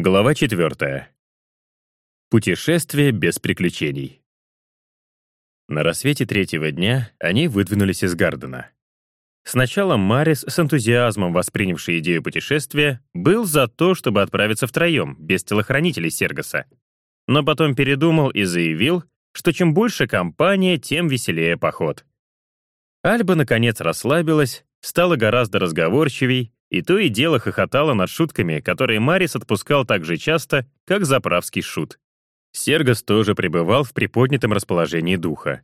Глава 4. Путешествие без приключений. На рассвете третьего дня они выдвинулись из Гардена. Сначала Марис, с энтузиазмом воспринявший идею путешествия, был за то, чтобы отправиться втроем, без телохранителей Сергоса. Но потом передумал и заявил, что чем больше компания, тем веселее поход. Альба, наконец, расслабилась, стала гораздо разговорчивей, и то и дело хохотала над шутками, которые Марис отпускал так же часто, как заправский шут. Сергос тоже пребывал в приподнятом расположении духа.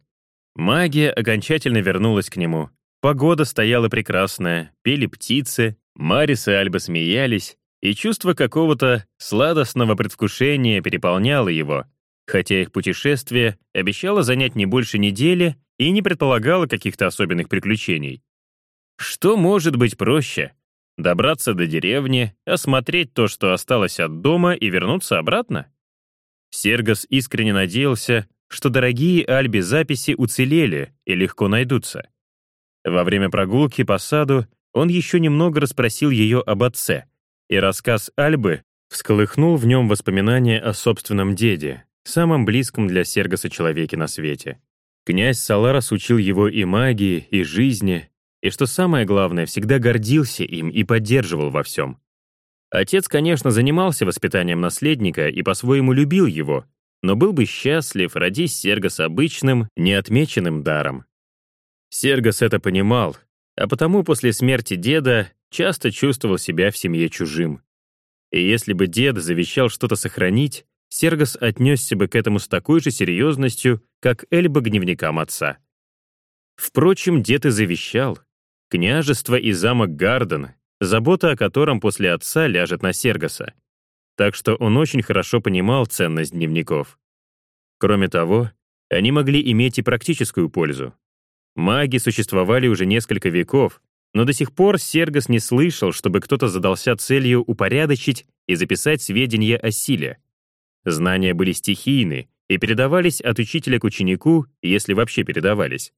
Магия окончательно вернулась к нему. Погода стояла прекрасная, пели птицы, Марис и Альба смеялись, и чувство какого-то сладостного предвкушения переполняло его, хотя их путешествие обещало занять не больше недели и не предполагало каких-то особенных приключений. Что может быть проще? Добраться до деревни, осмотреть то, что осталось от дома, и вернуться обратно? Сергос искренне надеялся, что дорогие Альби записи уцелели и легко найдутся. Во время прогулки по саду он еще немного расспросил ее об отце, и рассказ Альбы всколыхнул в нем воспоминания о собственном деде, самом близком для Сергоса человеке на свете. Князь Саларас учил его и магии, и жизни, и, что самое главное, всегда гордился им и поддерживал во всем. Отец, конечно, занимался воспитанием наследника и по-своему любил его, но был бы счастлив, родись Сергос обычным, неотмеченным даром. Сергос это понимал, а потому после смерти деда часто чувствовал себя в семье чужим. И если бы дед завещал что-то сохранить, Сергос отнесся бы к этому с такой же серьезностью, как Эльба гневникам отца. Впрочем, дед и завещал, Княжество и замок Гарден, забота о котором после отца ляжет на Сергоса. Так что он очень хорошо понимал ценность дневников. Кроме того, они могли иметь и практическую пользу. Маги существовали уже несколько веков, но до сих пор Сергос не слышал, чтобы кто-то задался целью упорядочить и записать сведения о силе. Знания были стихийны и передавались от учителя к ученику, если вообще передавались.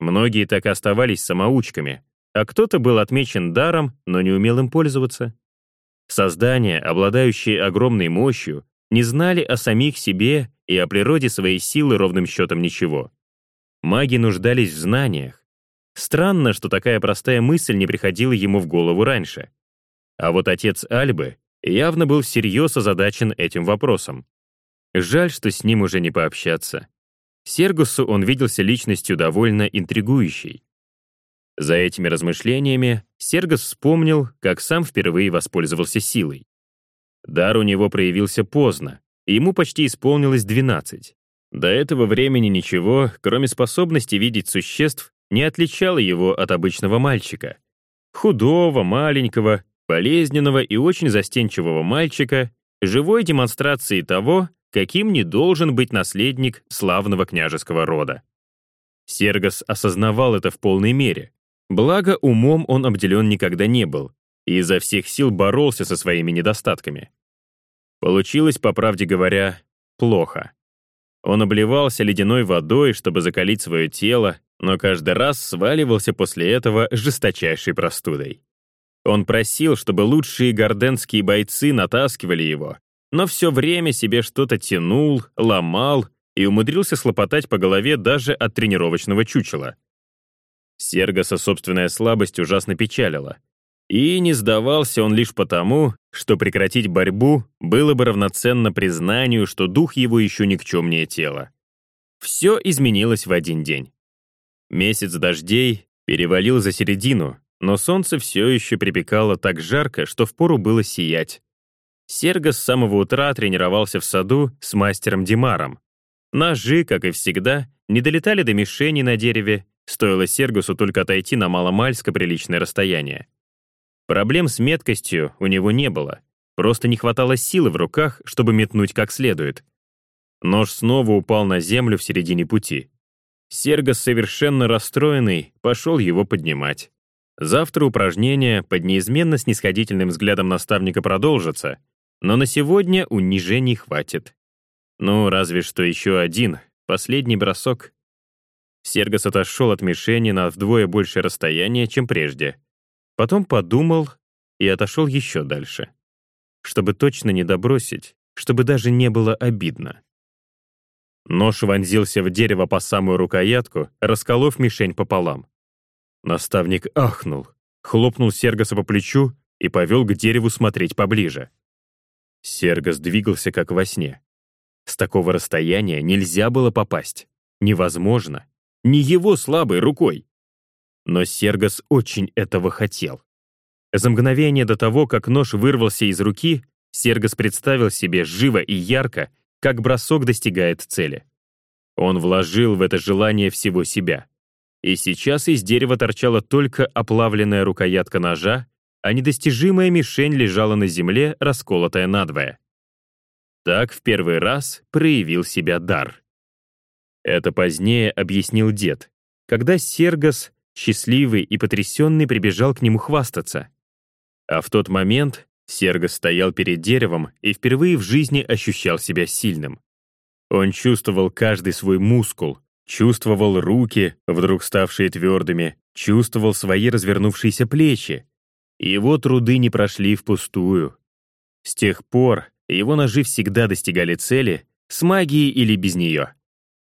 Многие так и оставались самоучками, а кто-то был отмечен даром, но не умел им пользоваться. Создания, обладающие огромной мощью, не знали о самих себе и о природе своей силы ровным счетом ничего. Маги нуждались в знаниях. Странно, что такая простая мысль не приходила ему в голову раньше. А вот отец Альбы явно был всерьез озадачен этим вопросом. Жаль, что с ним уже не пообщаться. Сергусу он виделся личностью довольно интригующей. За этими размышлениями Сергос вспомнил, как сам впервые воспользовался силой. Дар у него проявился поздно, и ему почти исполнилось 12. До этого времени ничего, кроме способности видеть существ, не отличало его от обычного мальчика. Худого, маленького, болезненного и очень застенчивого мальчика, живой демонстрацией того, каким не должен быть наследник славного княжеского рода. Сергос осознавал это в полной мере, Благо, умом он обделен никогда не был и изо всех сил боролся со своими недостатками. Получилось, по правде говоря, плохо. Он обливался ледяной водой, чтобы закалить свое тело, но каждый раз сваливался после этого жесточайшей простудой. Он просил, чтобы лучшие горденские бойцы натаскивали его, но все время себе что-то тянул, ломал и умудрился слопотать по голове даже от тренировочного чучела — Сергоса собственная слабость ужасно печалила. И не сдавался он лишь потому, что прекратить борьбу было бы равноценно признанию, что дух его еще никчемнее тела. Все изменилось в один день. Месяц дождей перевалил за середину, но солнце все еще припекало так жарко, что впору было сиять. Серго с самого утра тренировался в саду с мастером Димаром. Ножи, как и всегда, не долетали до мишени на дереве, Стоило Сергусу только отойти на маломальско приличное расстояние. Проблем с меткостью у него не было, просто не хватало силы в руках, чтобы метнуть как следует. Нож снова упал на землю в середине пути. Сергос, совершенно расстроенный, пошел его поднимать. Завтра упражнение под неизменно снисходительным взглядом наставника продолжится, но на сегодня унижений хватит. Ну, разве что еще один, последний бросок. Сергос отошел от мишени на вдвое большее расстояние, чем прежде. Потом подумал и отошел еще дальше. чтобы точно не добросить, чтобы даже не было обидно. Нож вонзился в дерево по самую рукоятку, расколов мишень пополам. Наставник ахнул, хлопнул Сергаса по плечу и повел к дереву смотреть поближе. Сергас двигался как во сне. С такого расстояния нельзя было попасть. Невозможно. Не его слабой рукой. Но Сергас очень этого хотел. За мгновение до того, как нож вырвался из руки, Сергас представил себе живо и ярко, как бросок достигает цели. Он вложил в это желание всего себя. И сейчас из дерева торчала только оплавленная рукоятка ножа, а недостижимая мишень лежала на земле, расколотая надвое. Так в первый раз проявил себя дар. Это позднее объяснил дед, когда Сергас, счастливый и потрясенный, прибежал к нему хвастаться. А в тот момент Сергас стоял перед деревом и впервые в жизни ощущал себя сильным. Он чувствовал каждый свой мускул, чувствовал руки, вдруг ставшие твердыми, чувствовал свои развернувшиеся плечи. Его труды не прошли впустую. С тех пор его ножи всегда достигали цели, с магией или без нее.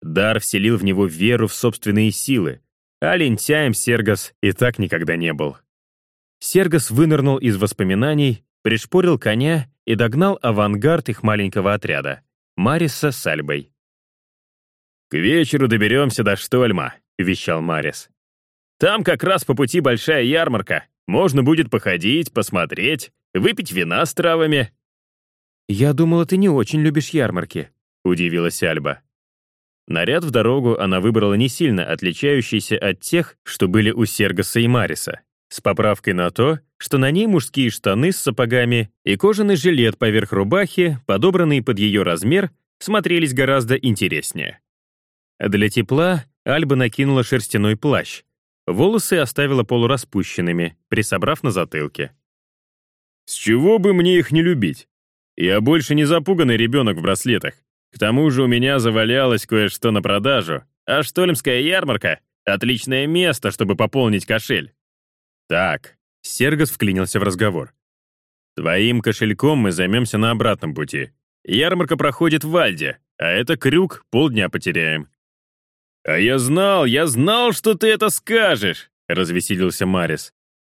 Дар вселил в него веру в собственные силы, а лентяем Сергас и так никогда не был. Сергас вынырнул из воспоминаний, пришпорил коня и догнал авангард их маленького отряда — Мариса с Альбой. «К вечеру доберемся до Штольма», — вещал Марис. «Там как раз по пути большая ярмарка. Можно будет походить, посмотреть, выпить вина с травами». «Я думала, ты не очень любишь ярмарки», — удивилась Альба. Наряд в дорогу она выбрала не сильно отличающийся от тех, что были у Сергаса и Мариса с поправкой на то, что на ней мужские штаны с сапогами и кожаный жилет поверх рубахи, подобранные под ее размер, смотрелись гораздо интереснее. Для тепла Альба накинула шерстяной плащ. Волосы оставила полураспущенными, присобрав на затылке. «С чего бы мне их не любить? Я больше не запуганный ребенок в браслетах. К тому же у меня завалялось кое-что на продажу, а Штольмская ярмарка — отличное место, чтобы пополнить кошель. «Так», — Сергос вклинился в разговор. «Твоим кошельком мы займемся на обратном пути. Ярмарка проходит в Вальде, а это крюк, полдня потеряем». «А я знал, я знал, что ты это скажешь», — развеселился Марис.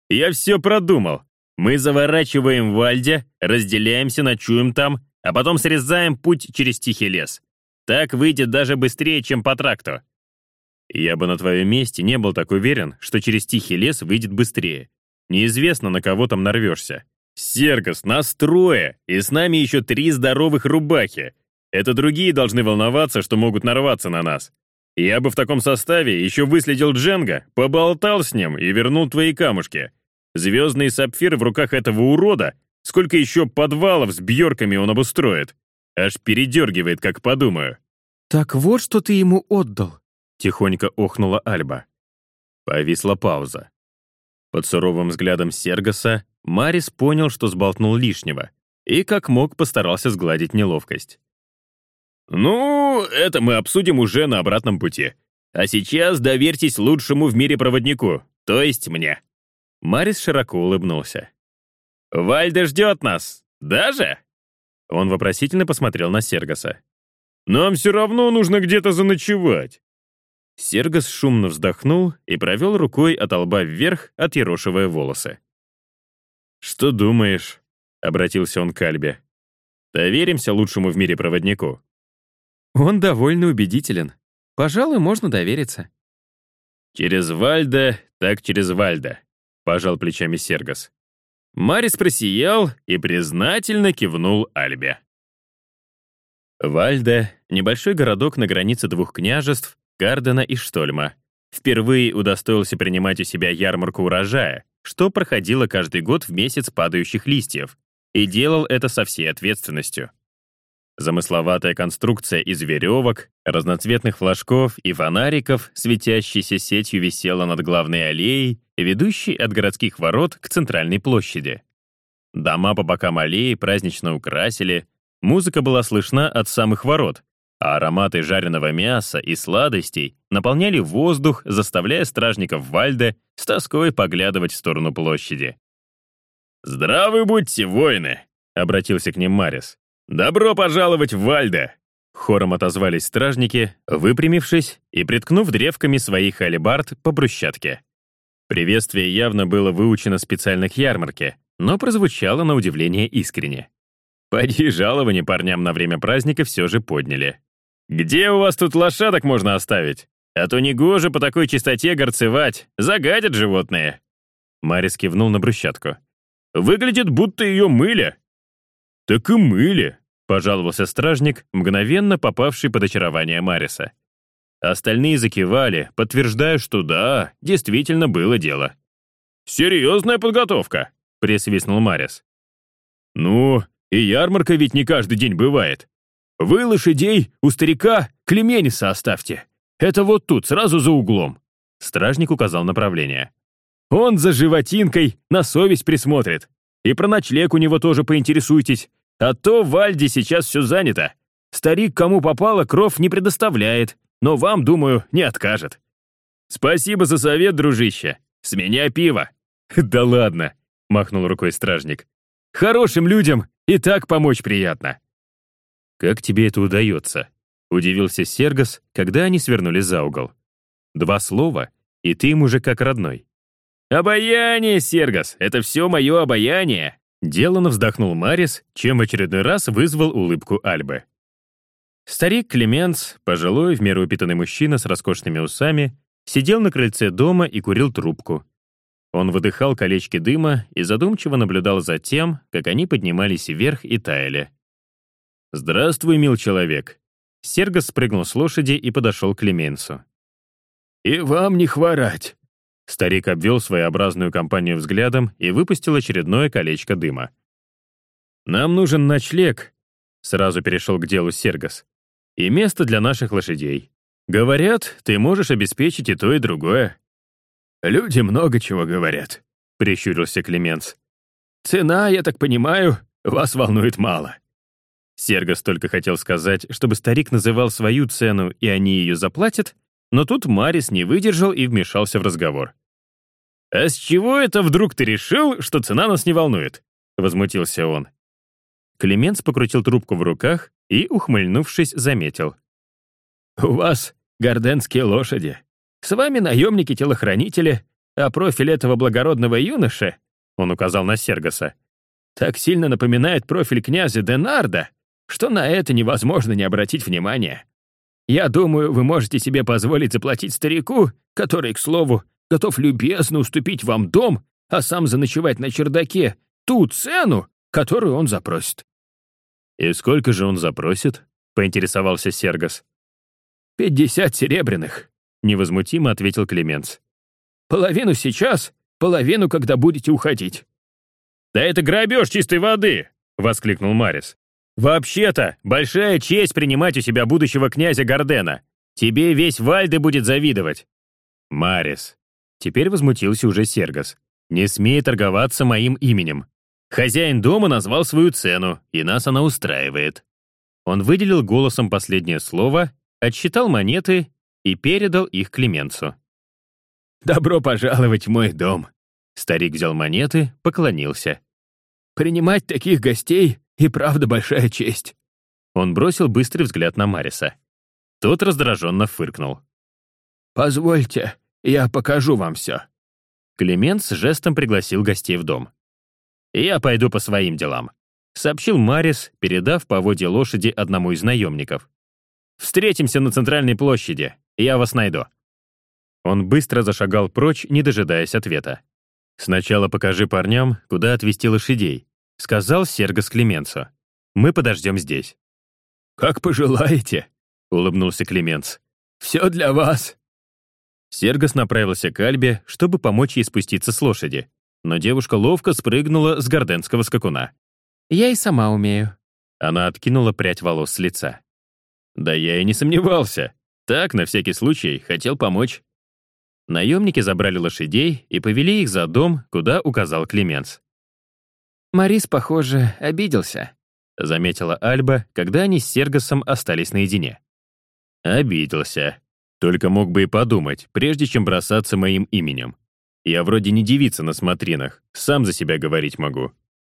«Я все продумал. Мы заворачиваем в Вальде, разделяемся, ночуем там, а потом срезаем путь через Тихий лес. Так выйдет даже быстрее, чем по тракту. Я бы на твоем месте не был так уверен, что через тихий лес выйдет быстрее. Неизвестно, на кого там нарвешься. Сергос, нас трое, и с нами еще три здоровых рубахи. Это другие должны волноваться, что могут нарваться на нас. Я бы в таком составе еще выследил Дженга, поболтал с ним и вернул твои камушки. Звездный сапфир в руках этого урода, сколько еще подвалов с бьерками он обустроит. Аж передергивает, как подумаю. «Так вот, что ты ему отдал», — тихонько охнула Альба. Повисла пауза. Под суровым взглядом Сергоса Марис понял, что сболтнул лишнего, и как мог постарался сгладить неловкость. «Ну, это мы обсудим уже на обратном пути. А сейчас доверьтесь лучшему в мире проводнику, то есть мне». Марис широко улыбнулся. «Вальда ждет нас, даже?» Он вопросительно посмотрел на Сергоса. «Нам все равно нужно где-то заночевать. Сергос шумно вздохнул и провел рукой от лба вверх, отъерошивая волосы. «Что думаешь?» — обратился он к Альбе. «Доверимся лучшему в мире проводнику». «Он довольно убедителен. Пожалуй, можно довериться». «Через Вальда, так через Вальда», — пожал плечами Сергос. Марис просиял и признательно кивнул Альбе. Вальда — небольшой городок на границе двух княжеств, Гардена и Штольма. Впервые удостоился принимать у себя ярмарку урожая, что проходило каждый год в месяц падающих листьев, и делал это со всей ответственностью. Замысловатая конструкция из веревок, разноцветных флажков и фонариков, светящейся сетью висела над главной аллеей, ведущей от городских ворот к центральной площади. Дома по бокам аллеи празднично украсили, музыка была слышна от самых ворот, а ароматы жареного мяса и сладостей наполняли воздух, заставляя стражников Вальде с тоской поглядывать в сторону площади. «Здравы будьте, воины! обратился к ним Марис. «Добро пожаловать в Вальде!» Хором отозвались стражники, выпрямившись и приткнув древками своих алебард по брусчатке. Приветствие явно было выучено специально к ярмарке, но прозвучало на удивление искренне. Поди жалование парням на время праздника все же подняли. «Где у вас тут лошадок можно оставить? А то негоже по такой чистоте горцевать, загадят животные». Марис кивнул на брусчатку. «Выглядит, будто ее мыли». «Так и мыли», — пожаловался стражник, мгновенно попавший под очарование Мариса. Остальные закивали, подтверждая, что да, действительно было дело. «Серьезная подготовка», — присвистнул Марис. «Ну, и ярмарка ведь не каждый день бывает. Вы лошадей у старика Клемениса оставьте. Это вот тут, сразу за углом». Стражник указал направление. «Он за животинкой на совесть присмотрит. И про ночлег у него тоже поинтересуйтесь. А то в Альде сейчас все занято. Старик, кому попало, кров не предоставляет, но вам, думаю, не откажет. Спасибо за совет, дружище. С меня пиво. Да ладно, махнул рукой стражник. Хорошим людям и так помочь приятно. Как тебе это удается? Удивился Сергос, когда они свернули за угол. Два слова, и ты им уже как родной. «Обаяние, Сергос, это все мое обаяние!» Делано вздохнул Марис, чем в очередной раз вызвал улыбку Альбы. Старик Клеменс, пожилой, в меру упитанный мужчина с роскошными усами, сидел на крыльце дома и курил трубку. Он выдыхал колечки дыма и задумчиво наблюдал за тем, как они поднимались вверх и таяли. «Здравствуй, мил человек!» Сергос спрыгнул с лошади и подошел к Клеменсу. «И вам не хворать!» Старик обвел своеобразную компанию взглядом и выпустил очередное колечко дыма. «Нам нужен ночлег», — сразу перешел к делу Сергос, «и место для наших лошадей. Говорят, ты можешь обеспечить и то, и другое». «Люди много чего говорят», — прищурился Клеменс. «Цена, я так понимаю, вас волнует мало». Сергос только хотел сказать, чтобы старик называл свою цену, и они ее заплатят, но тут Марис не выдержал и вмешался в разговор. «А с чего это вдруг ты решил, что цена нас не волнует?» — возмутился он. Клеменс покрутил трубку в руках и, ухмыльнувшись, заметил. «У вас горденские лошади. С вами наемники-телохранители, а профиль этого благородного юноши, — он указал на Сергоса, — так сильно напоминает профиль князя Денарда, что на это невозможно не обратить внимания. Я думаю, вы можете себе позволить заплатить старику, который, к слову, готов любезно уступить вам дом, а сам заночевать на чердаке, ту цену, которую он запросит». «И сколько же он запросит?» — поинтересовался Сергос. «Пятьдесят серебряных», — невозмутимо ответил Клеменц. «Половину сейчас, половину, когда будете уходить». «Да это грабеж чистой воды!» — воскликнул Марис. «Вообще-то, большая честь принимать у себя будущего князя Гордена. Тебе весь Вальде будет завидовать». «Марис». Теперь возмутился уже Сергос. «Не смей торговаться моим именем. Хозяин дома назвал свою цену, и нас она устраивает». Он выделил голосом последнее слово, отсчитал монеты и передал их Клеменцу. «Добро пожаловать в мой дом!» Старик взял монеты, поклонился. «Принимать таких гостей и правда большая честь». Он бросил быстрый взгляд на Мариса. Тот раздраженно фыркнул. «Позвольте, я покажу вам все». Клемент с жестом пригласил гостей в дом. «Я пойду по своим делам», — сообщил Марис, передав поводье лошади одному из наемников. «Встретимся на центральной площади, я вас найду». Он быстро зашагал прочь, не дожидаясь ответа. «Сначала покажи парням, куда отвезти лошадей», — сказал Сергос Клеменцу. «Мы подождем здесь». «Как пожелаете», — улыбнулся Клеменц. «Все для вас». Сергос направился к Альбе, чтобы помочь ей спуститься с лошади, но девушка ловко спрыгнула с горденского скакуна. «Я и сама умею». Она откинула прядь волос с лица. «Да я и не сомневался. Так, на всякий случай, хотел помочь». Наемники забрали лошадей и повели их за дом, куда указал Клеменс. «Марис, похоже, обиделся», — заметила Альба, когда они с Сергосом остались наедине. «Обиделся. Только мог бы и подумать, прежде чем бросаться моим именем. Я вроде не девица на смотринах, сам за себя говорить могу».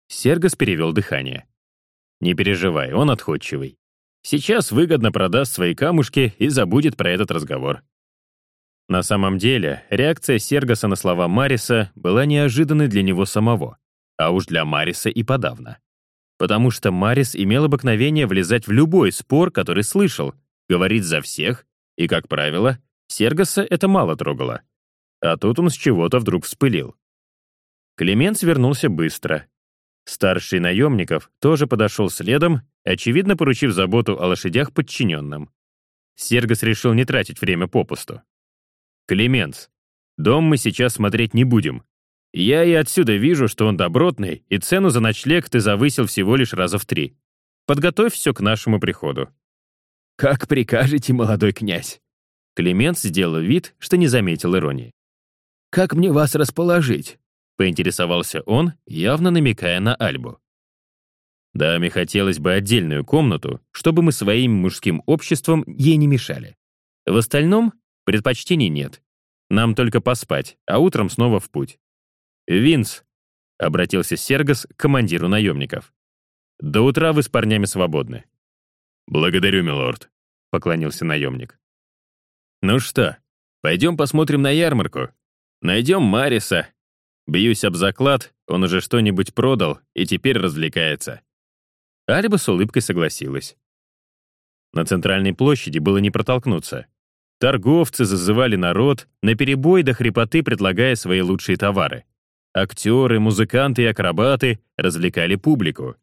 Сергас перевел дыхание. «Не переживай, он отходчивый. Сейчас выгодно продаст свои камушки и забудет про этот разговор». На самом деле, реакция Сергаса на слова Мариса была неожиданной для него самого, а уж для Мариса и подавно. Потому что Марис имел обыкновение влезать в любой спор, который слышал, говорить за всех, и, как правило, Сергаса это мало трогало. А тут он с чего-то вдруг вспылил. Климент свернулся быстро. Старший наемников тоже подошел следом, очевидно поручив заботу о лошадях подчиненным. Сергас решил не тратить время попусту. «Клеменс, дом мы сейчас смотреть не будем. Я и отсюда вижу, что он добротный, и цену за ночлег ты завысил всего лишь раза в три. Подготовь все к нашему приходу». «Как прикажете, молодой князь?» Климент сделал вид, что не заметил иронии. «Как мне вас расположить?» Поинтересовался он, явно намекая на Альбу. Даме хотелось бы отдельную комнату, чтобы мы своим мужским обществом ей не мешали. В остальном предпочтений нет. Нам только поспать, а утром снова в путь. «Винс», — обратился Сергас к командиру наемников. «До утра вы с парнями свободны». «Благодарю, милорд», — поклонился наемник. «Ну что, пойдем посмотрим на ярмарку? Найдем Мариса, Бьюсь об заклад, он уже что-нибудь продал и теперь развлекается. Альба с улыбкой согласилась. На центральной площади было не протолкнуться. Торговцы зазывали народ, наперебой до хрипоты предлагая свои лучшие товары. Актеры, музыканты и акробаты развлекали публику.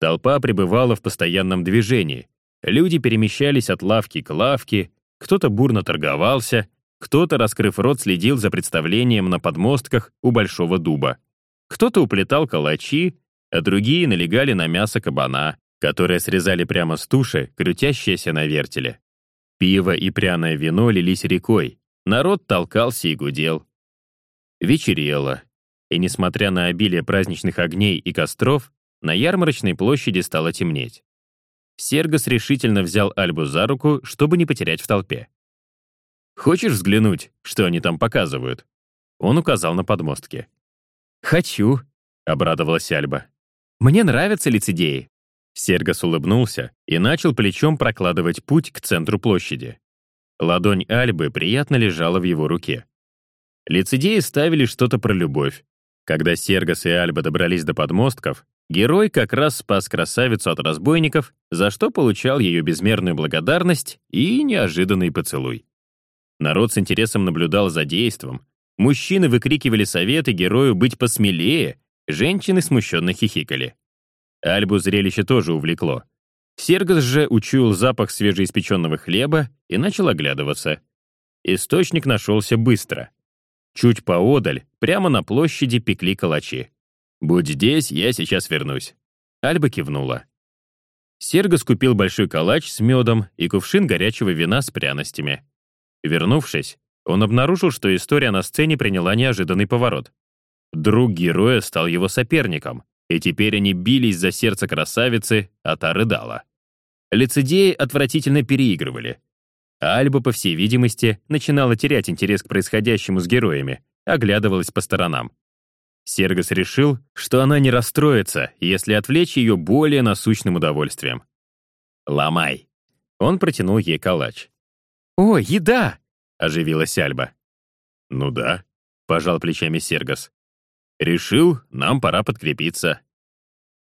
Толпа пребывала в постоянном движении. Люди перемещались от лавки к лавке, кто-то бурно торговался, кто-то, раскрыв рот, следил за представлением на подмостках у Большого дуба. Кто-то уплетал калачи, а другие налегали на мясо кабана, которое срезали прямо с туши, крутящееся на вертеле. Пиво и пряное вино лились рекой. Народ толкался и гудел. Вечерело. И несмотря на обилие праздничных огней и костров, на ярмарочной площади стало темнеть. Сергос решительно взял Альбу за руку, чтобы не потерять в толпе. Хочешь взглянуть, что они там показывают?» Он указал на подмостки. «Хочу», — обрадовалась Альба. «Мне нравятся лицедеи». Сергас улыбнулся и начал плечом прокладывать путь к центру площади. Ладонь Альбы приятно лежала в его руке. Лицедеи ставили что-то про любовь. Когда Сергас и Альба добрались до подмостков, герой как раз спас красавицу от разбойников, за что получал ее безмерную благодарность и неожиданный поцелуй. Народ с интересом наблюдал за действом. Мужчины выкрикивали советы герою быть посмелее, женщины смущенно хихикали. Альбу зрелище тоже увлекло. Сергас же учуял запах свежеиспеченного хлеба и начал оглядываться. Источник нашелся быстро. Чуть поодаль, прямо на площади пекли калачи. «Будь здесь, я сейчас вернусь». Альба кивнула. Сергас купил большой калач с медом и кувшин горячего вина с пряностями. Вернувшись, он обнаружил, что история на сцене приняла неожиданный поворот. Друг героя стал его соперником, и теперь они бились за сердце красавицы, а та рыдала. Лицедеи отвратительно переигрывали. Альба, по всей видимости, начинала терять интерес к происходящему с героями, оглядывалась по сторонам. Сергас решил, что она не расстроится, если отвлечь ее более насущным удовольствием. «Ломай!» Он протянул ей калач. «О, еда!» — оживилась Альба. «Ну да», — пожал плечами Сергас. «Решил, нам пора подкрепиться».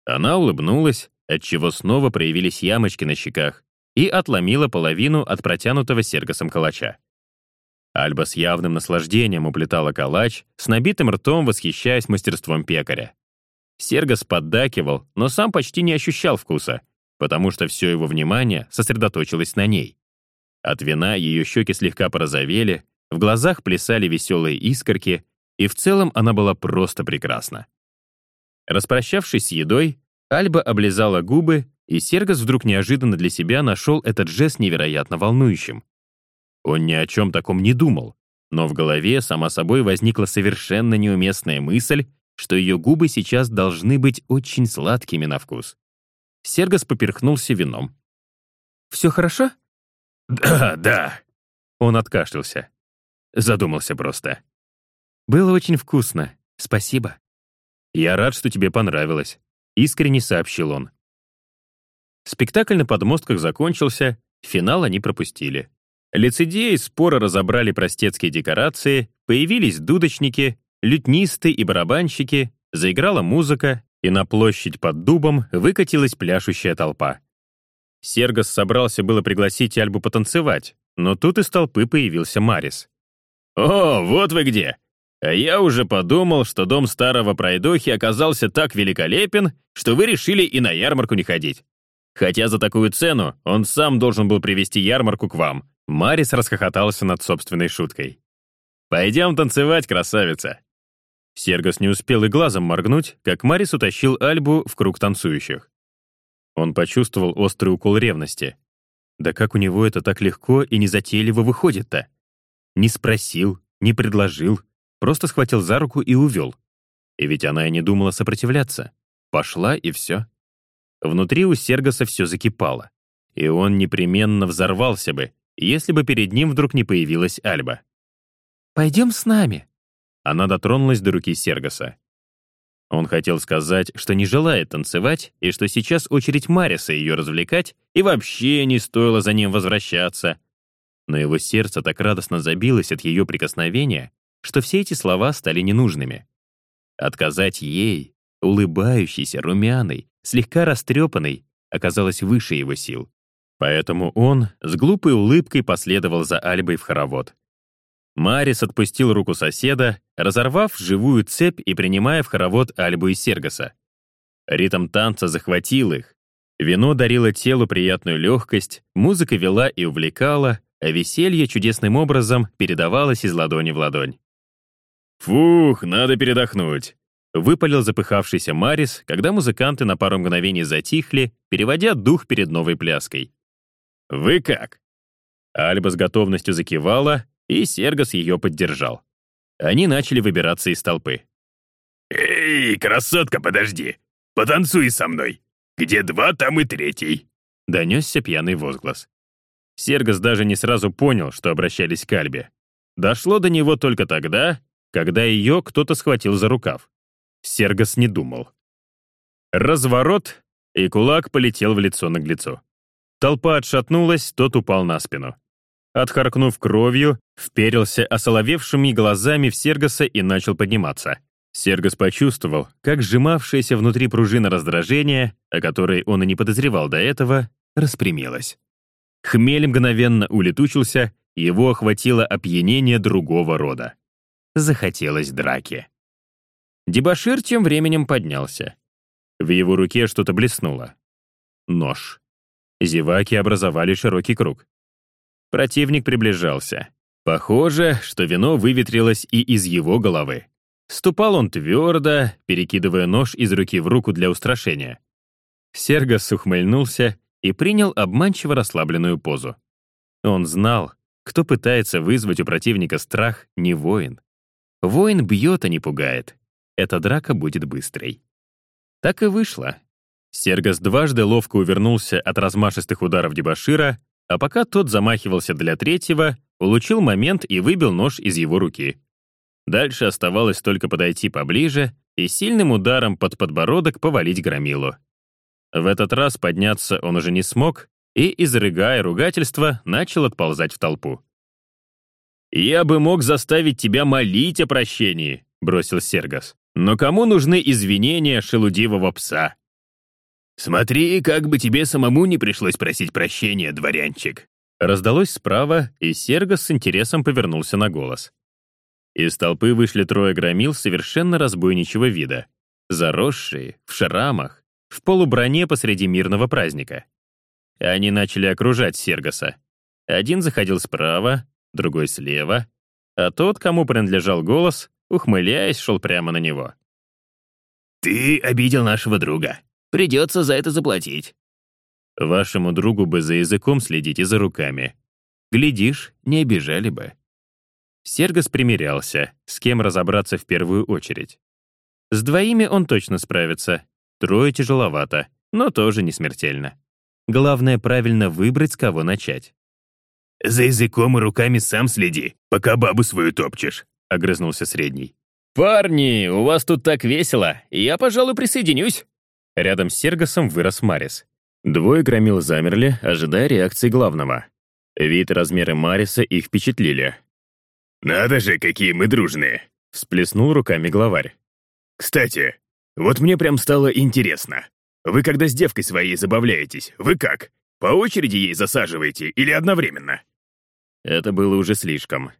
Она улыбнулась, отчего снова проявились ямочки на щеках, и отломила половину от протянутого Сергасом калача. Альба с явным наслаждением уплетала калач, с набитым ртом восхищаясь мастерством пекаря. Сергас поддакивал, но сам почти не ощущал вкуса, потому что все его внимание сосредоточилось на ней. От вина ее щеки слегка порозовели, в глазах плясали веселые искорки, и в целом она была просто прекрасна. Распрощавшись с едой, Альба облизала губы, и Сергас вдруг неожиданно для себя нашел этот жест невероятно волнующим. Он ни о чем таком не думал, но в голове сама собой возникла совершенно неуместная мысль, что ее губы сейчас должны быть очень сладкими на вкус. Сергас поперхнулся вином. «Все хорошо?» «Да, да». Он откашлялся. Задумался просто. «Было очень вкусно. Спасибо». «Я рад, что тебе понравилось. — искренне сообщил он. Спектакль на подмостках закончился, финал они пропустили. Лицедеи споро разобрали простецкие декорации, появились дудочники, лютнисты и барабанщики, заиграла музыка, и на площадь под дубом выкатилась пляшущая толпа. Сергос собрался было пригласить Альбу потанцевать, но тут из толпы появился Марис. «О, вот вы где! А я уже подумал, что дом старого пройдохи оказался так великолепен, что вы решили и на ярмарку не ходить. Хотя за такую цену он сам должен был привести ярмарку к вам». Марис расхохотался над собственной шуткой. «Пойдем танцевать, красавица!» Сергос не успел и глазом моргнуть, как Марис утащил Альбу в круг танцующих. Он почувствовал острый укол ревности. Да как у него это так легко и незатейливо выходит-то? Не спросил, не предложил, просто схватил за руку и увел. И ведь она и не думала сопротивляться. Пошла, и все. Внутри у Сергоса все закипало. И он непременно взорвался бы, если бы перед ним вдруг не появилась Альба. «Пойдем с нами». Она дотронулась до руки Сергоса. Он хотел сказать, что не желает танцевать, и что сейчас очередь Мариса ее развлекать, и вообще не стоило за ним возвращаться. Но его сердце так радостно забилось от ее прикосновения, что все эти слова стали ненужными. Отказать ей, улыбающейся, румяной, слегка растрепанной, оказалось выше его сил. Поэтому он с глупой улыбкой последовал за Альбой в хоровод. Марис отпустил руку соседа, разорвав живую цепь и принимая в хоровод Альбу и Сергоса. Ритм танца захватил их. Вино дарило телу приятную легкость, музыка вела и увлекала, а веселье чудесным образом передавалось из ладони в ладонь. «Фух, надо передохнуть», — выпалил запыхавшийся Марис, когда музыканты на пару мгновений затихли, переводя дух перед новой пляской. «Вы как?» Альба с готовностью закивала, и Сергос ее поддержал. Они начали выбираться из толпы. «Эй, красотка, подожди! Потанцуй со мной! Где два, там и третий!» Донесся пьяный возглас. Сергос даже не сразу понял, что обращались к Альбе. Дошло до него только тогда, когда ее кто-то схватил за рукав. Сергос не думал. Разворот, и кулак полетел в лицо наглецу. Толпа отшатнулась, тот упал на спину отхаркнув кровью, вперился осоловевшими глазами в Сергоса и начал подниматься. Сергос почувствовал, как сжимавшаяся внутри пружина раздражения, о которой он и не подозревал до этого, распрямилась. Хмель мгновенно улетучился, его охватило опьянение другого рода. Захотелось драки. Дебашир тем временем поднялся. В его руке что-то блеснуло. Нож. Зеваки образовали широкий круг. Противник приближался. Похоже, что вино выветрилось и из его головы. Ступал он твердо, перекидывая нож из руки в руку для устрашения. Сергос ухмыльнулся и принял обманчиво расслабленную позу. Он знал, кто пытается вызвать у противника страх, не воин. Воин бьет, а не пугает. Эта драка будет быстрой. Так и вышло. Сергос дважды ловко увернулся от размашистых ударов дебашира, а пока тот замахивался для третьего, улучил момент и выбил нож из его руки. Дальше оставалось только подойти поближе и сильным ударом под подбородок повалить громилу. В этот раз подняться он уже не смог и, изрыгая ругательство, начал отползать в толпу. «Я бы мог заставить тебя молить о прощении», — бросил Сергас. «Но кому нужны извинения шелудивого пса?» «Смотри, как бы тебе самому не пришлось просить прощения, дворянчик!» Раздалось справа, и Сергос с интересом повернулся на голос. Из толпы вышли трое громил совершенно разбойничего вида. Заросшие, в шрамах, в полуброне посреди мирного праздника. Они начали окружать Сергоса. Один заходил справа, другой слева, а тот, кому принадлежал голос, ухмыляясь, шел прямо на него. «Ты обидел нашего друга. Придется за это заплатить». Вашему другу бы за языком следить и за руками. Глядишь, не обижали бы. Сергос примирялся, с кем разобраться в первую очередь. С двоими он точно справится. Трое тяжеловато, но тоже не смертельно. Главное правильно выбрать, с кого начать. «За языком и руками сам следи, пока бабу свою топчешь», — огрызнулся средний. «Парни, у вас тут так весело, я, пожалуй, присоединюсь», Рядом с Сергосом вырос Марис. Двое громил замерли, ожидая реакции главного. Вид и размеры Мариса их впечатлили. «Надо же, какие мы дружные!» — всплеснул руками главарь. «Кстати, вот мне прям стало интересно. Вы когда с девкой своей забавляетесь, вы как? По очереди ей засаживаете или одновременно?» Это было уже слишком.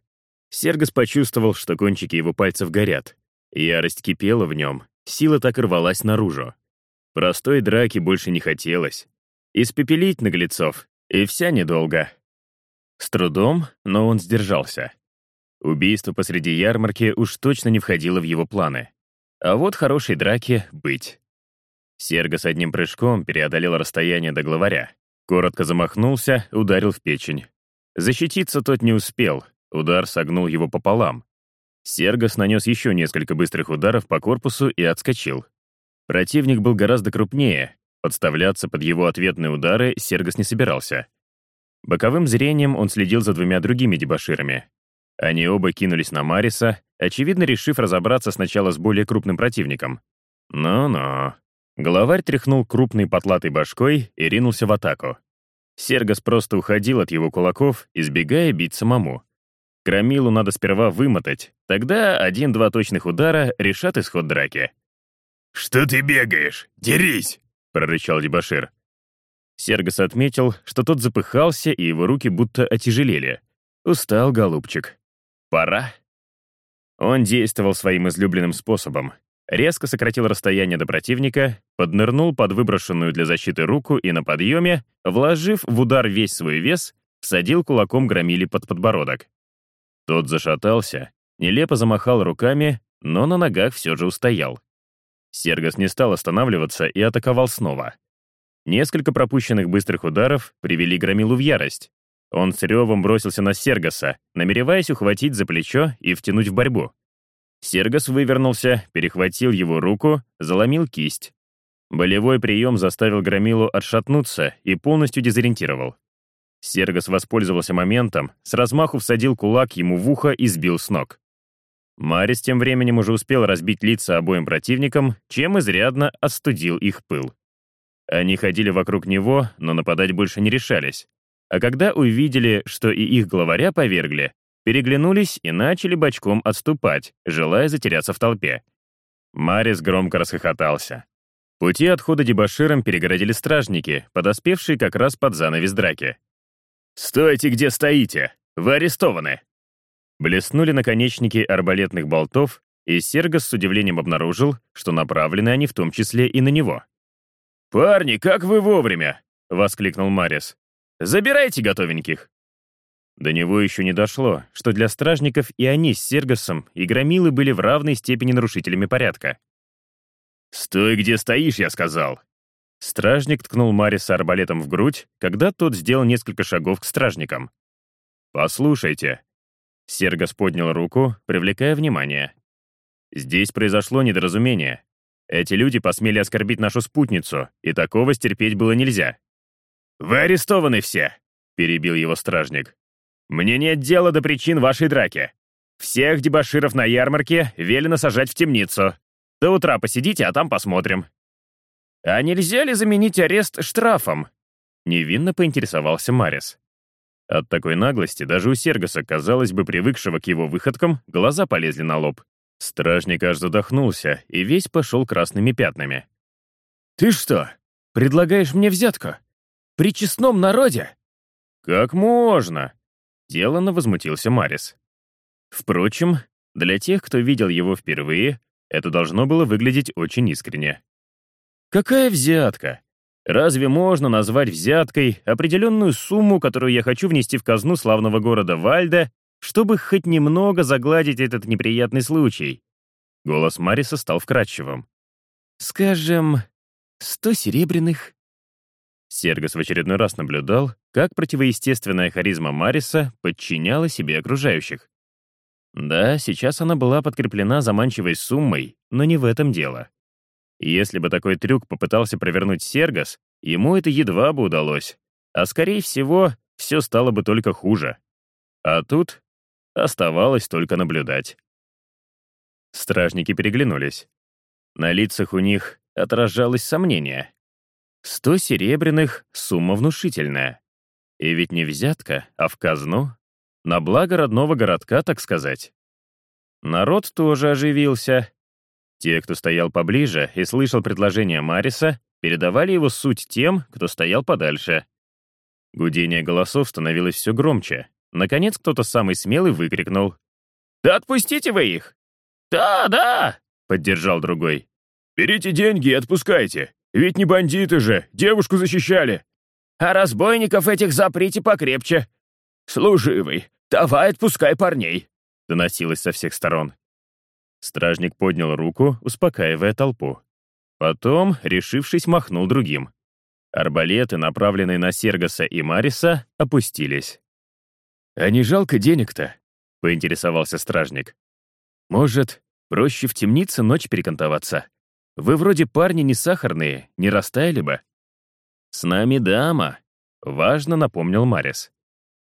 Сергос почувствовал, что кончики его пальцев горят. Ярость кипела в нем, сила так рвалась наружу. Простой драки больше не хотелось. Испепелить наглецов, и вся недолго. С трудом, но он сдержался. Убийство посреди ярмарки уж точно не входило в его планы. А вот хорошей драки быть. Серго с одним прыжком преодолел расстояние до главаря. Коротко замахнулся, ударил в печень. Защититься тот не успел, удар согнул его пополам. Сергос нанес еще несколько быстрых ударов по корпусу и отскочил. Противник был гораздо крупнее, подставляться под его ответные удары Сергос не собирался. Боковым зрением он следил за двумя другими дебоширами. Они оба кинулись на Мариса, очевидно решив разобраться сначала с более крупным противником. Но-но. Главарь тряхнул крупной потлатой башкой и ринулся в атаку. Сергос просто уходил от его кулаков, избегая бить самому. Крамилу надо сперва вымотать, тогда один-два точных удара решат исход драки. «Что ты бегаешь? Дерись!» — прорычал дебошир. Сергос отметил, что тот запыхался, и его руки будто отяжелели. Устал, голубчик. Пора. Он действовал своим излюбленным способом. Резко сократил расстояние до противника, поднырнул под выброшенную для защиты руку и на подъеме, вложив в удар весь свой вес, всадил кулаком громили под подбородок. Тот зашатался, нелепо замахал руками, но на ногах все же устоял. Сергос не стал останавливаться и атаковал снова. Несколько пропущенных быстрых ударов привели Громилу в ярость. Он с ревом бросился на Сергоса, намереваясь ухватить за плечо и втянуть в борьбу. Сергос вывернулся, перехватил его руку, заломил кисть. Болевой прием заставил Громилу отшатнуться и полностью дезориентировал. Сергос воспользовался моментом, с размаху всадил кулак ему в ухо и сбил с ног. Марис тем временем уже успел разбить лица обоим противникам, чем изрядно остудил их пыл. Они ходили вокруг него, но нападать больше не решались. А когда увидели, что и их главаря повергли, переглянулись и начали бочком отступать, желая затеряться в толпе. Марис громко расхохотался. Пути отхода дебоширам перегородили стражники, подоспевшие как раз под занавес драки. «Стойте, где стоите! Вы арестованы!» Блеснули наконечники арбалетных болтов, и Сергос с удивлением обнаружил, что направлены они в том числе и на него. «Парни, как вы вовремя!» — воскликнул Марис. «Забирайте готовеньких!» До него еще не дошло, что для стражников и они с Сергосом и Громилы были в равной степени нарушителями порядка. «Стой, где стоишь, я сказал!» Стражник ткнул Мариса арбалетом в грудь, когда тот сделал несколько шагов к стражникам. «Послушайте, Сергос поднял руку, привлекая внимание. «Здесь произошло недоразумение. Эти люди посмели оскорбить нашу спутницу, и такого стерпеть было нельзя». «Вы арестованы все!» — перебил его стражник. «Мне нет дела до причин вашей драки. Всех дебоширов на ярмарке велено сажать в темницу. До утра посидите, а там посмотрим». «А нельзя ли заменить арест штрафом?» Невинно поинтересовался Марис. От такой наглости даже у Сергоса, казалось бы, привыкшего к его выходкам, глаза полезли на лоб. Стражник аж задохнулся и весь пошел красными пятнами. «Ты что, предлагаешь мне взятку? При честном народе?» «Как можно?» — деланно возмутился Марис. Впрочем, для тех, кто видел его впервые, это должно было выглядеть очень искренне. «Какая взятка? Разве можно назвать взяткой определенную сумму, которую я хочу внести в казну славного города Вальда, чтобы хоть немного загладить этот неприятный случай? Голос Мариса стал вкрадчивым. «Скажем, сто серебряных?» Сергос в очередной раз наблюдал, как противоестественная харизма Мариса подчиняла себе окружающих. Да, сейчас она была подкреплена заманчивой суммой, но не в этом дело. Если бы такой трюк попытался провернуть Сергас, ему это едва бы удалось. А скорее всего, все стало бы только хуже. А тут оставалось только наблюдать. Стражники переглянулись. На лицах у них отражалось сомнение. Сто серебряных — сумма внушительная. И ведь не взятка, а в казну. На благо родного городка, так сказать. Народ тоже оживился. Те, кто стоял поближе и слышал предложение Мариса, передавали его суть тем, кто стоял подальше. Гудение голосов становилось все громче. Наконец кто-то самый смелый выкрикнул. «Да отпустите вы их!» «Да, да!» — поддержал другой. «Берите деньги и отпускайте. Ведь не бандиты же, девушку защищали». «А разбойников этих заприте покрепче. Служивый, давай отпускай парней», — доносилось со всех сторон. Стражник поднял руку, успокаивая толпу. Потом, решившись, махнул другим. Арбалеты, направленные на Сергоса и Мариса, опустились. «А не жалко денег-то?» — поинтересовался стражник. «Может, проще в темнице ночь перекантоваться? Вы вроде парни не сахарные, не растаяли бы?» «С нами дама», — важно напомнил Марис.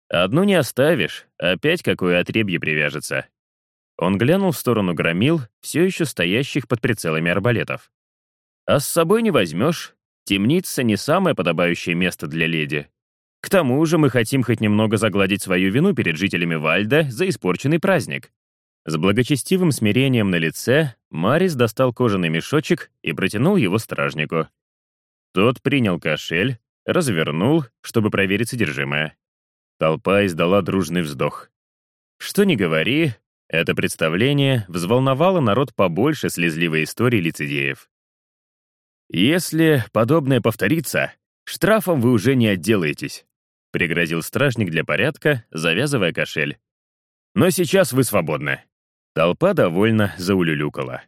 «Одну не оставишь, опять какое отребье привяжется». Он глянул в сторону громил, все еще стоящих под прицелами арбалетов. «А с собой не возьмешь, Темница не самое подобающее место для леди. К тому же мы хотим хоть немного загладить свою вину перед жителями Вальда за испорченный праздник. С благочестивым смирением на лице Марис достал кожаный мешочек и протянул его стражнику. Тот принял кошель, развернул, чтобы проверить содержимое. Толпа издала дружный вздох. Что ни говори, это представление взволновало народ побольше слезливой истории лицедеев. «Если подобное повторится, штрафом вы уже не отделаетесь», — пригрозил стражник для порядка, завязывая кошель. «Но сейчас вы свободны». Толпа довольно заулюлюкала.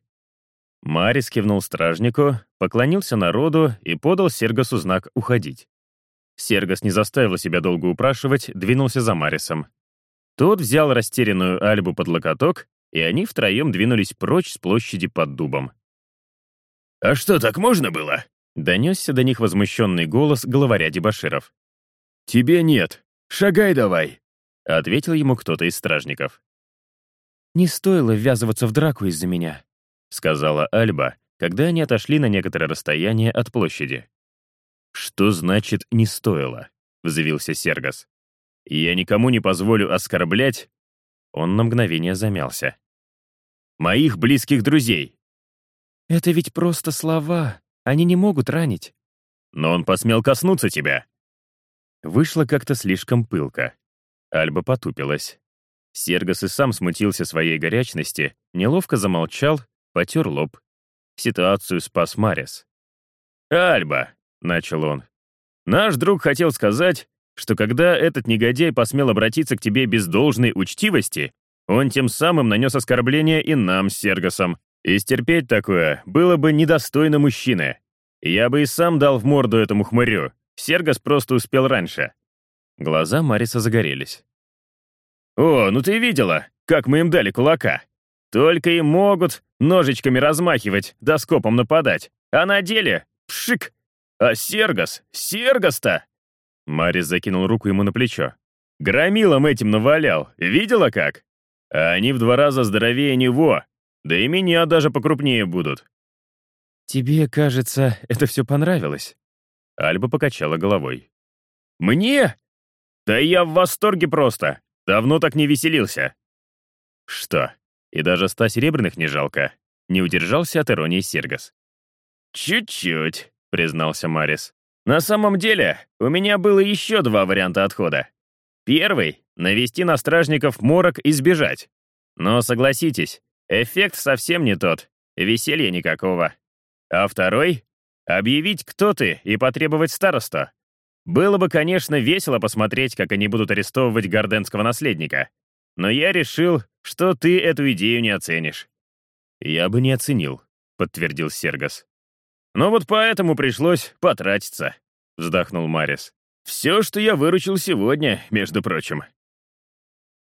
Марис кивнул стражнику, поклонился народу и подал Сергосу знак «Уходить». Сергос не заставил себя долго упрашивать, двинулся за Марисом. Тот взял растерянную Альбу под локоток, и они втроем двинулись прочь с площади под дубом. «А что, так можно было?» — донесся до них возмущенный голос главаря дебаширов. «Тебе нет. Шагай давай!» — ответил ему кто-то из стражников. «Не стоило ввязываться в драку из-за меня», — сказала Альба, когда они отошли на некоторое расстояние от площади. «Что значит «не стоило»?» — взвился Сергас. «Я никому не позволю оскорблять...» Он на мгновение замялся. «Моих близких друзей, «Это ведь просто слова. Они не могут ранить». «Но он посмел коснуться тебя». Вышло как-то слишком пылко. Альба потупилась. Сергос и сам смутился своей горячности, неловко замолчал, потер лоб. Ситуацию спас Марис. «Альба», — начал он, — «наш друг хотел сказать, что когда этот негодяй посмел обратиться к тебе без должной учтивости, он тем самым нанес оскорбление и нам с Сергосом, и стерпеть такое было бы недостойно мужчины. Я бы и сам дал в морду этому хмырю. Сергас просто успел раньше. Глаза Мариса загорелись. «О, ну ты видела, как мы им дали кулака? Только и могут ножичками размахивать, да скопом нападать. А на деле — пшик! А Сергас, Сергас-то!» Марис закинул руку ему на плечо. «Громилом этим навалял, видела как? А они в два раза здоровее него, да и меня даже покрупнее будут». «Тебе, кажется, это все понравилось?» Альба покачала головой. «Мне? Да я в восторге просто. Давно так не веселился». «Что, и даже ста серебряных не жалко?» Не удержался от иронии Сергас. «Чуть-чуть», — признался Марис. «На самом деле, у меня было еще два варианта отхода. Первый — навести на стражников морок и сбежать. Но согласитесь, Эффект совсем не тот, веселья никакого. А второй — объявить, кто ты, и потребовать старосту. Было бы, конечно, весело посмотреть, как они будут арестовывать гарденского наследника. Но я решил, что ты эту идею не оценишь. «Я бы не оценил», — подтвердил Сергас. «Но вот поэтому пришлось потратиться», — вздохнул Марис. «Все, что я выручил сегодня, между прочим».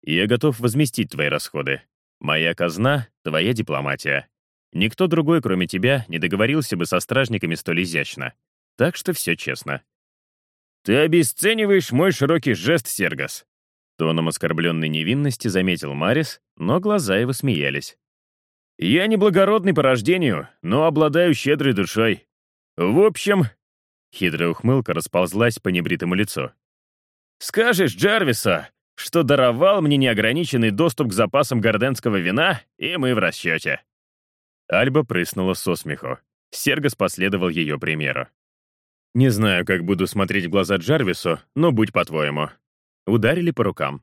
«Я готов возместить твои расходы», Моя казна — твоя дипломатия. Никто другой, кроме тебя, не договорился бы со стражниками столь изящно. Так что все честно. «Ты обесцениваешь мой широкий жест, Сергас!» Тоном оскорбленной невинности заметил Марис, но глаза его смеялись. Я не благородный по рождению, но обладаю щедрой душой. В общем...» Хитрая ухмылка расползлась по небритому лицу. «Скажешь Джарвиса, что даровал мне неограниченный доступ к запасам горденского вина, и мы в расчете». Альба прыснула со смеху. Сергос последовал ее примеру. «Не знаю, как буду смотреть в глаза Джарвису, но будь по-твоему». Ударили по рукам.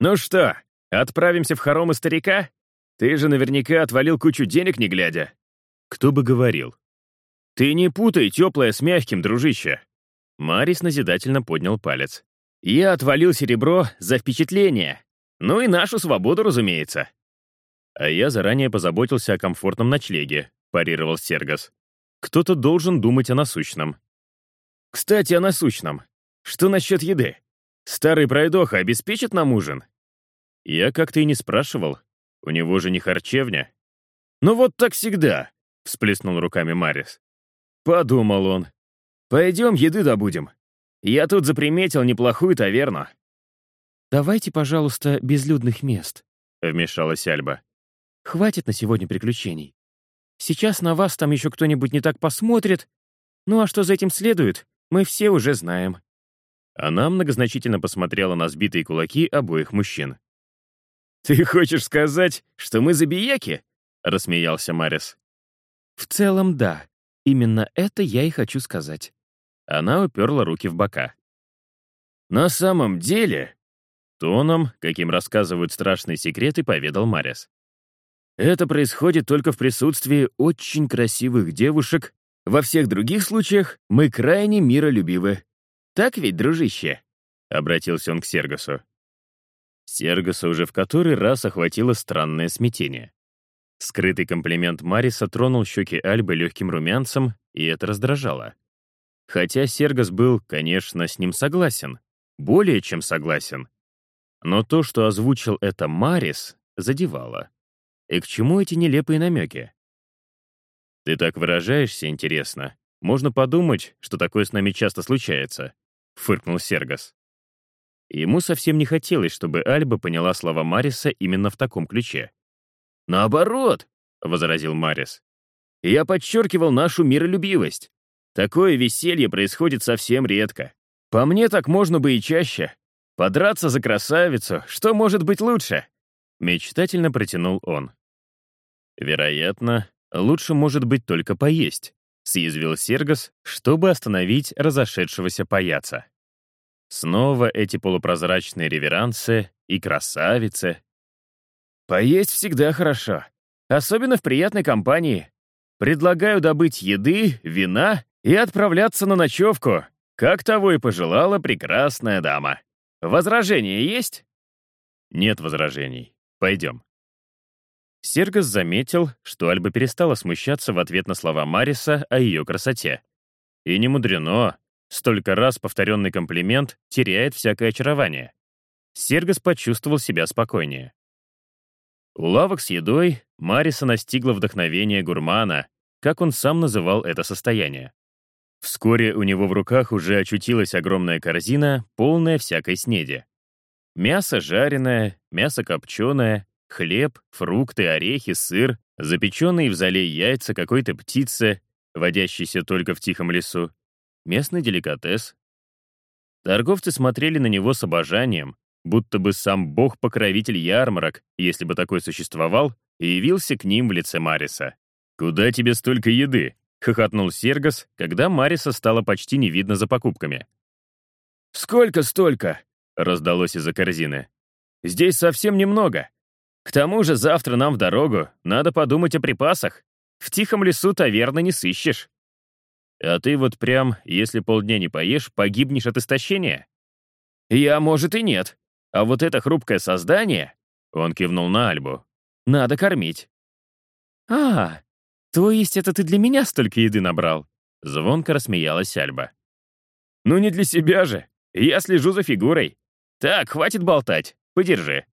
«Ну что, отправимся в хоромы старика? Ты же наверняка отвалил кучу денег, не глядя». «Кто бы говорил?» «Ты не путай теплое с мягким, дружище». Марис назидательно поднял палец. «Я отвалил серебро за впечатление. Ну и нашу свободу, разумеется». «А я заранее позаботился о комфортном ночлеге», — парировал Сергас. «Кто-то должен думать о насущном». «Кстати, о насущном. Что насчет еды? Старый пройдоха обеспечит нам ужин?» Я как-то и не спрашивал. У него же не харчевня. «Ну вот так всегда», — всплеснул руками Марис. Подумал он. «Пойдем еды добудем. Я тут заприметил неплохую таверну». «Давайте, пожалуйста, безлюдных мест», — вмешалась Альба. «Хватит на сегодня приключений. Сейчас на вас там еще кто-нибудь не так посмотрит. Ну а что за этим следует, мы все уже знаем». Она многозначительно посмотрела на сбитые кулаки обоих мужчин. «Ты хочешь сказать, что мы забияки?» — рассмеялся Марис. «В целом, да. Именно это я и хочу сказать». Она уперла руки в бока. «На самом деле...» Тоном, каким рассказывают страшные секреты, поведал Марис. «Это происходит только в присутствии очень красивых девушек. Во всех других случаях мы крайне миролюбивы. Так ведь, дружище?» Обратился он к Сергасу. Сергаса уже в который раз охватило странное смятение. Скрытый комплимент Мариса тронул щеки Альбы легким румянцем, и это раздражало. Хотя Сергас был, конечно, с ним согласен. Более чем согласен. Но то, что озвучил это Марис, задевало. И к чему эти нелепые намеки? «Ты так выражаешься, интересно. Можно подумать, что такое с нами часто случается», — фыркнул Сергас. Ему совсем не хотелось, чтобы Альба поняла слова Мариса именно в таком ключе. «Наоборот», — возразил Марис. «Я подчеркивал нашу миролюбивость. Такое веселье происходит совсем редко. По мне так можно бы и чаще. Подраться за красавицу, что может быть лучше?» Мечтательно протянул он. «Вероятно, лучше может быть только поесть», — съязвил Сергос, чтобы остановить разошедшегося паяца. Снова эти полупрозрачные реверансы и красавицы, Поесть всегда хорошо, особенно в приятной компании. Предлагаю добыть еды, вина и отправляться на ночевку, как того и пожелала прекрасная дама. Возражения есть? Нет возражений. Пойдем. Сергас заметил, что Альба перестала смущаться в ответ на слова Мариса о ее красоте. И не мудрено, столько раз повторенный комплимент теряет всякое очарование. Сергас почувствовал себя спокойнее. У лавок с едой Мариса настигло вдохновение гурмана, как он сам называл это состояние. Вскоре у него в руках уже очутилась огромная корзина, полная всякой снеди. Мясо жареное, мясо копченое, хлеб, фрукты, орехи, сыр, запеченные в зале яйца какой-то птицы, водящейся только в тихом лесу, местный деликатес. Торговцы смотрели на него с обожанием, будто бы сам бог-покровитель ярмарок, если бы такой существовал, явился к ним в лице Мариса. «Куда тебе столько еды?» — хохотнул Сергас, когда Мариса стало почти не видно за покупками. «Сколько столько?» — раздалось из-за корзины. «Здесь совсем немного. К тому же завтра нам в дорогу, надо подумать о припасах. В тихом лесу таверны не сыщешь». «А ты вот прям, если полдня не поешь, погибнешь от истощения?» «Я, может, и нет. А вот это хрупкое создание, он кивнул на Альбу, надо кормить. «А, то есть это ты для меня столько еды набрал?» Звонко рассмеялась Альба. «Ну не для себя же. Я слежу за фигурой. Так, хватит болтать. Подержи».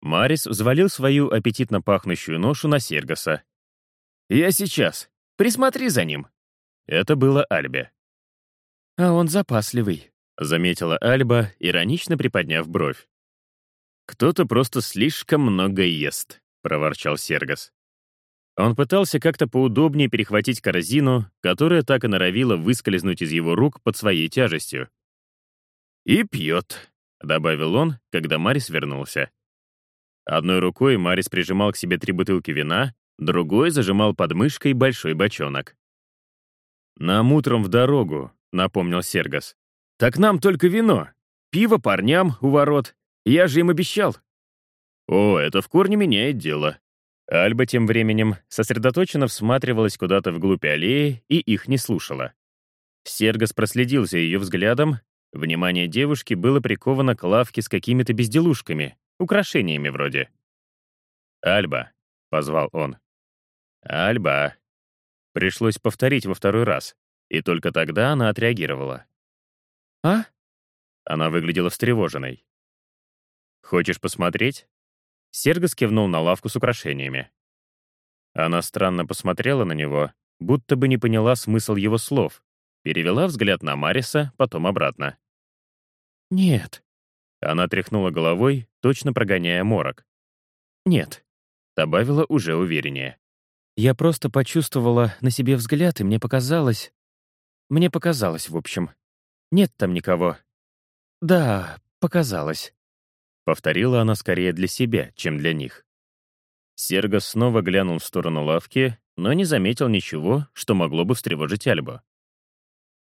Марис взвалил свою аппетитно пахнущую ношу на Сергоса. «Я сейчас. Присмотри за ним». Это было Альбе. «А он запасливый», — заметила Альба, иронично приподняв бровь. «Кто-то просто слишком много ест», — проворчал Сергас. Он пытался как-то поудобнее перехватить корзину, которая так и норовила выскользнуть из его рук под своей тяжестью. «И пьет», — добавил он, когда Марис вернулся. Одной рукой Марис прижимал к себе три бутылки вина, другой зажимал под мышкой большой бочонок. «Нам утром в дорогу», — напомнил Сергас. «Так нам только вино. Пиво парням у ворот. Я же им обещал». «О, это в корне меняет дело». Альба тем временем сосредоточенно всматривалась куда-то вглубь аллеи и их не слушала. Сергас проследил за ее взглядом. Внимание девушки было приковано к лавке с какими-то безделушками, украшениями вроде. «Альба», — позвал он. «Альба». Пришлось повторить во второй раз, и только тогда она отреагировала. «А?» Она выглядела встревоженной. «Хочешь посмотреть?» Сергос кивнул на лавку с украшениями. Она странно посмотрела на него, будто бы не поняла смысл его слов, перевела взгляд на Мариса, потом обратно. «Нет». Она тряхнула головой, точно прогоняя морок. «Нет», — добавила уже увереннее. «Я просто почувствовала на себе взгляд, и мне показалось... Мне показалось, в общем. Нет там никого. Да, показалось». Повторила она скорее для себя, чем для них. Серго снова глянул в сторону лавки, но не заметил ничего, что могло бы встревожить Альбу.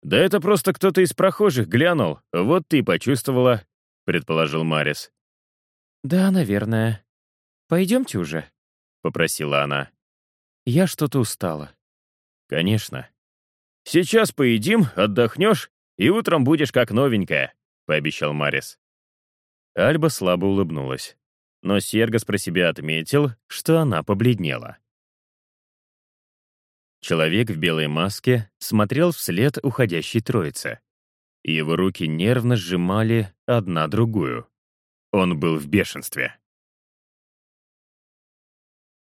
«Да это просто кто-то из прохожих глянул, вот ты и почувствовала», — предположил Марис. «Да, наверное. Пойдемте уже», — попросила она. «Я что-то устала». «Конечно». «Сейчас поедим, отдохнешь, и утром будешь как новенькая», — пообещал Марис. Альба слабо улыбнулась. Но Сергос про себя отметил, что она побледнела. Человек в белой маске смотрел вслед уходящей троице. Его руки нервно сжимали одна другую. Он был в бешенстве.